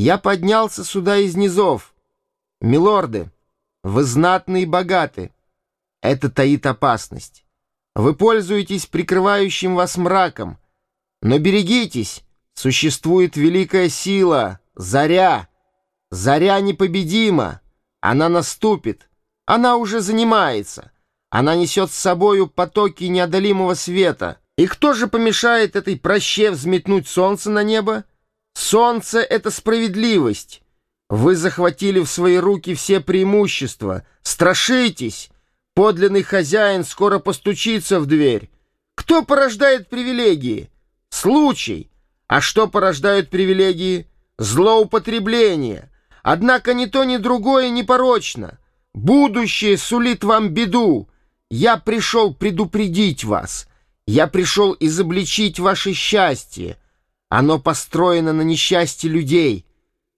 Я поднялся сюда из низов. Милорды, вы знатны и богаты. Это таит опасность. Вы пользуетесь прикрывающим вас мраком. Но берегитесь, существует великая сила, заря. Заря непобедима. Она наступит. Она уже занимается. Она несет с собою потоки неодолимого света. И кто же помешает этой проще взметнуть солнце на небо? Солнце — это справедливость. Вы захватили в свои руки все преимущества. Страшитесь! Подлинный хозяин скоро постучится в дверь. Кто порождает привилегии? Случай. А что порождают привилегии? Злоупотребление. Однако ни то, ни другое не порочно. Будущее сулит вам беду. Я пришел предупредить вас. Я пришел изобличить ваше счастье. Оно построено на несчастье людей.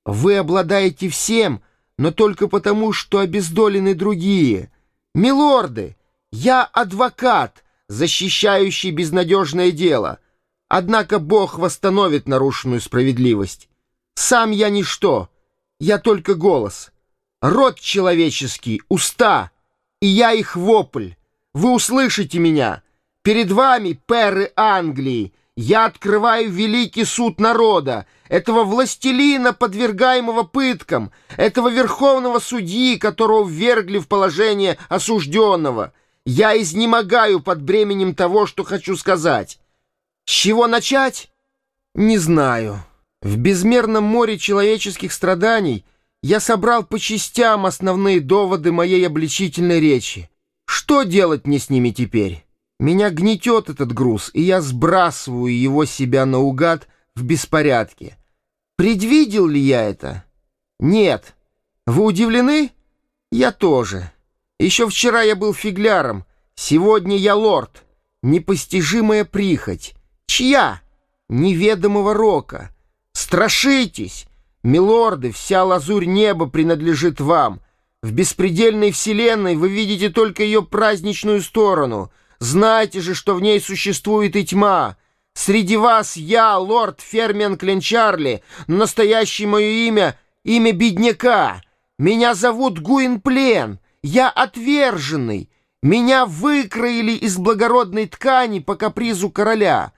Вы обладаете всем, но только потому, что обездолены другие. Милорды, я адвокат, защищающий безнадежное дело. Однако Бог восстановит нарушенную справедливость. Сам я ничто, я только голос. Род человеческий, уста, и я их вопль. Вы услышите меня. Перед вами, перы Англии, я открываю великий суд народа, этого властелина, подвергаемого пыткам, этого верховного судьи, которого ввергли в положение осужденного. Я изнемогаю под бременем того, что хочу сказать. С чего начать? Не знаю. В безмерном море человеческих страданий я собрал по частям основные доводы моей обличительной речи. Что делать мне с ними теперь? Меня гнетет этот груз, и я сбрасываю его себя наугад в беспорядке. Предвидел ли я это? Нет. Вы удивлены? Я тоже. Еще вчера я был фигляром, сегодня я лорд. Непостижимая прихоть. Чья? Неведомого рока. Страшитесь! Милорды, вся лазурь неба принадлежит вам. В беспредельной вселенной вы видите только ее праздничную сторону — Знайте же, что в ней существует и тьма. Среди вас я, лорд Фермен Кленчарли, настоящее мое имя — имя бедняка. Меня зовут Гуинплен, я отверженный. Меня выкроили из благородной ткани по капризу короля.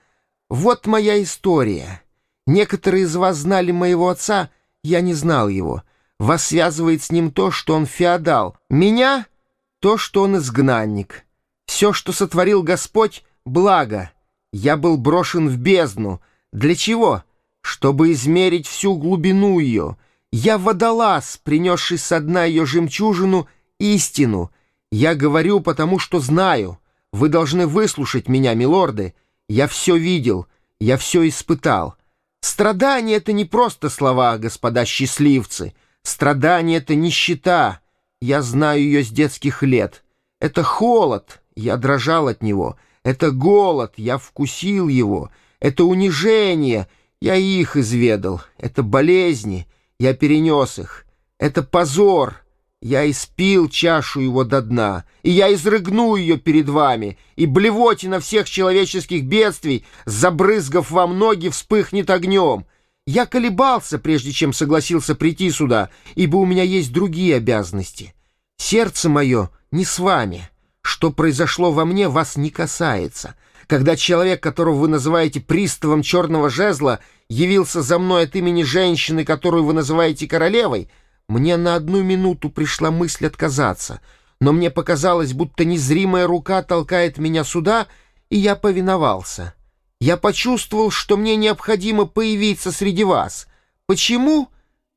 Вот моя история. Некоторые из вас знали моего отца, я не знал его. Вас связывает с ним то, что он феодал. Меня — то, что он изгнанник». Все, что сотворил Господь, — благо. Я был брошен в бездну. Для чего? Чтобы измерить всю глубину ее. Я водолаз, принесший со дна ее жемчужину, истину. Я говорю, потому что знаю. Вы должны выслушать меня, милорды. Я все видел, я все испытал. Страдание — это не просто слова, господа счастливцы. Страдание — это нищета. Я знаю ее с детских лет. Это холод, я дрожал от него. Это голод, я вкусил его. Это унижение, я их изведал. Это болезни, я перенес их. Это позор, я испил чашу его до дна. И я изрыгну ее перед вами. И блевотина всех человеческих бедствий, забрызгав вам ноги, вспыхнет огнем. Я колебался, прежде чем согласился прийти сюда, ибо у меня есть другие обязанности. Сердце мое не с вами». Что произошло во мне, вас не касается. Когда человек, которого вы называете приставом черного жезла, явился за мной от имени женщины, которую вы называете королевой, мне на одну минуту пришла мысль отказаться, но мне показалось, будто незримая рука толкает меня сюда, и я повиновался. Я почувствовал, что мне необходимо появиться среди вас. Почему?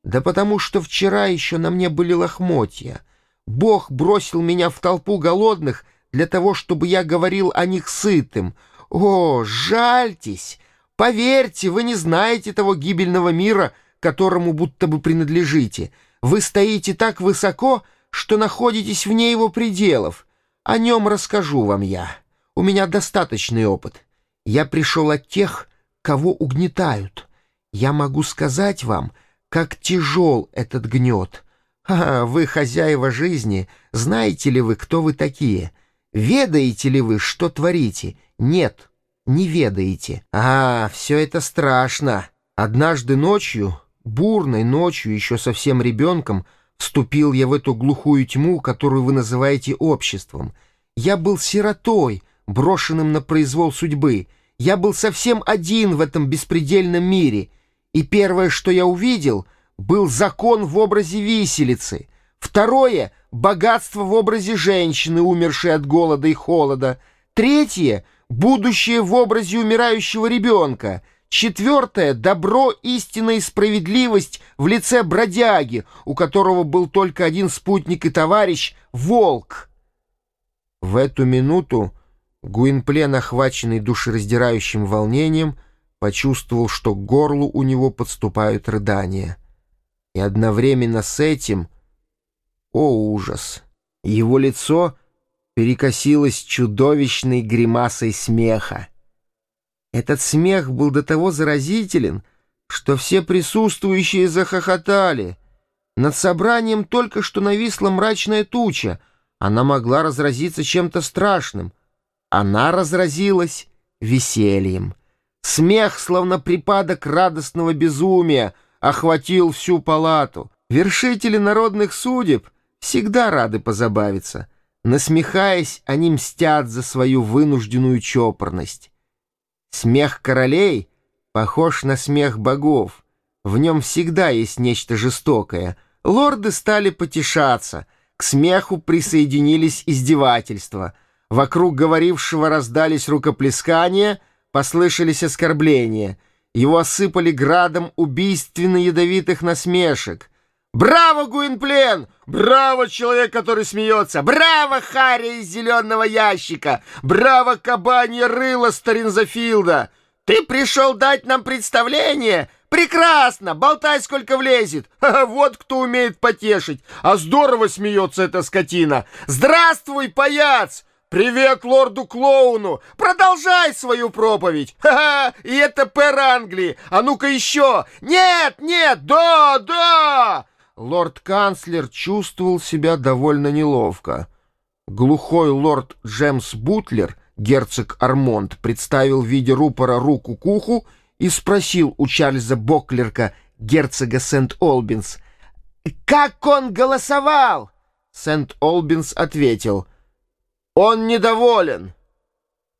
Да потому что вчера еще на мне были лохмотья. Бог бросил меня в толпу голодных для того, чтобы я говорил о них сытым. О, жальтесь! Поверьте, вы не знаете того гибельного мира, которому будто бы принадлежите. Вы стоите так высоко, что находитесь вне его пределов. О нем расскажу вам я. У меня достаточный опыт. Я пришел от тех, кого угнетают. Я могу сказать вам, как тяжел этот гнет». «А, вы хозяева жизни, знаете ли вы, кто вы такие? Ведаете ли вы, что творите? Нет, не ведаете. А, все это страшно. Однажды ночью бурной ночью, еще совсем ребенком, вступил я в эту глухую тьму, которую вы называете обществом. Я был сиротой, брошенным на произвол судьбы. Я был совсем один в этом беспредельном мире. И первое, что я увидел, был закон в образе виселицы. Второе — богатство в образе женщины, умершей от голода и холода. Третье — будущее в образе умирающего ребенка. Четвертое — добро, истина и справедливость в лице бродяги, у которого был только один спутник и товарищ — волк. В эту минуту Гуинплен, охваченный душераздирающим волнением, почувствовал, что к горлу у него подступают рыдания. И одновременно с этим, о ужас, его лицо перекосилось чудовищной гримасой смеха. Этот смех был до того заразителен, что все присутствующие захохотали. Над собранием только что нависла мрачная туча, она могла разразиться чем-то страшным — она разразилась весельем. Смех, словно припадок радостного безумия, охватил всю палату. Вершители народных судеб всегда рады позабавиться. Насмехаясь, они мстят за свою вынужденную чопорность. Смех королей похож на смех богов. В нем всегда есть нечто жестокое. Лорды стали потешаться. К смеху присоединились издевательства — Вокруг говорившего раздались рукоплескания, послышались оскорбления. Его осыпали градом убийственно-ядовитых насмешек. «Браво, Гуинплен! Браво, человек, который смеется! Браво, Харри из зеленого ящика! Браво, кабанье рыло Старинзафилда! Ты пришел дать нам представление? Прекрасно! Болтай, сколько влезет! Ха -ха, вот кто умеет потешить! А здорово смеется эта скотина! Здравствуй, паяц! «Привет лорду-клоуну! Продолжай свою проповедь! Ха-ха! И это пэр Англии! А ну-ка еще! Нет, нет! Да, да!» Лорд-канцлер чувствовал себя довольно неловко. Глухой лорд Джемс Бутлер, герцог Армонд, представил в виде рупора руку к уху и спросил у Чарльза Боклерка, герцога Сент-Олбинс, «Как он голосовал?» Сент-Олбинс ответил — он недоволен.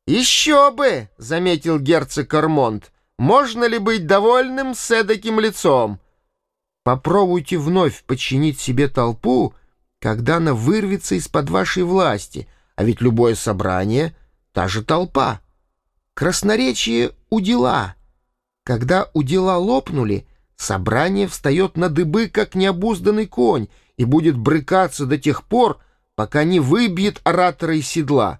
«Еще бы!» — заметил герцог Кармонт. «Можно ли быть довольным с эдаким лицом?» Попробуйте вновь подчинить себе толпу, когда она вырвется из-под вашей власти, а ведь любое собрание — та же толпа. Красноречие — удила. Когда удила лопнули, собрание встает на дыбы, как необузданный конь, и будет брыкаться до тех пор, пока не выбьет оратора из седла.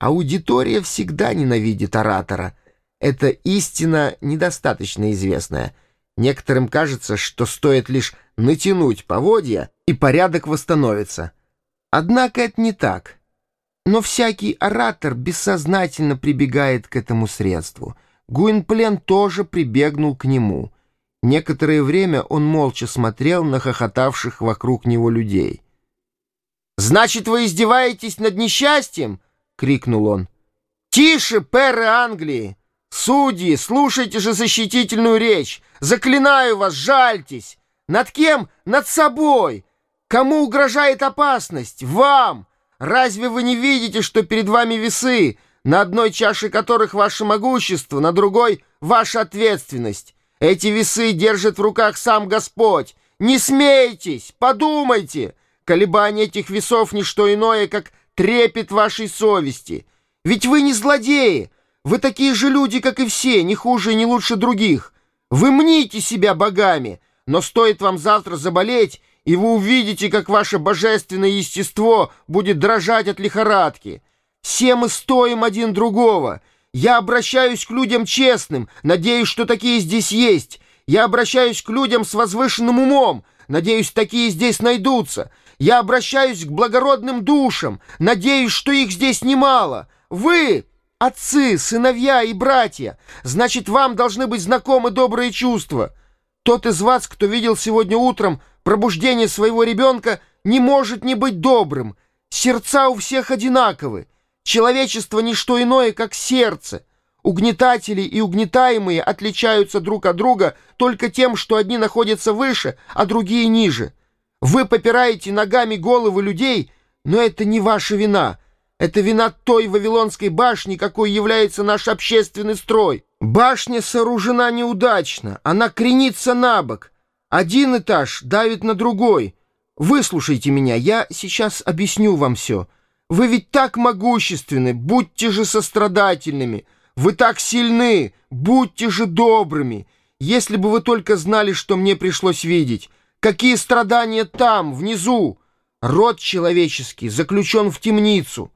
Аудитория всегда ненавидит оратора. Это истина недостаточно известная. Некоторым кажется, что стоит лишь натянуть поводья, и порядок восстановится. Однако это не так. Но всякий оратор бессознательно прибегает к этому средству. Гуинплен тоже прибегнул к нему. Некоторое время он молча смотрел на хохотавших вокруг него людей. «Значит, вы издеваетесь над несчастьем?» — крикнул он. «Тише, перы Англии! Судьи, слушайте же защитительную речь! Заклинаю вас, жальтесь! Над кем? Над собой! Кому угрожает опасность? Вам! Разве вы не видите, что перед вами весы, на одной чаше которых ваше могущество, на другой — ваша ответственность? Эти весы держит в руках сам Господь! Не смейтесь! Подумайте!» Колебание этих весов — не что иное, как трепет вашей совести. Ведь вы не злодеи. Вы такие же люди, как и все, не хуже и не лучше других. Вы мните себя богами, но стоит вам завтра заболеть, и вы увидите, как ваше божественное естество будет дрожать от лихорадки. Все мы стоим один другого. Я обращаюсь к людям честным, надеюсь, что такие здесь есть. Я обращаюсь к людям с возвышенным умом, надеюсь, такие здесь найдутся. Я обращаюсь к благородным душам, надеюсь, что их здесь немало. Вы, отцы, сыновья и братья, значит, вам должны быть знакомы добрые чувства. Тот из вас, кто видел сегодня утром пробуждение своего ребенка, не может не быть добрым. Сердца у всех одинаковы. Человечество — не что иное, как сердце. Угнетатели и угнетаемые отличаются друг от друга только тем, что одни находятся выше, а другие ниже. Вы попираете ногами головы людей, но это не ваша вина. Это вина той Вавилонской башни, какой является наш общественный строй. Башня сооружена неудачно, она кренится на бок. Один этаж давит на другой. Выслушайте меня, я сейчас объясню вам все. Вы ведь так могущественны, будьте же сострадательными. Вы так сильны, будьте же добрыми. Если бы вы только знали, что мне пришлось видеть. Какие страдания там, внизу. Род человеческий заключен в темницу.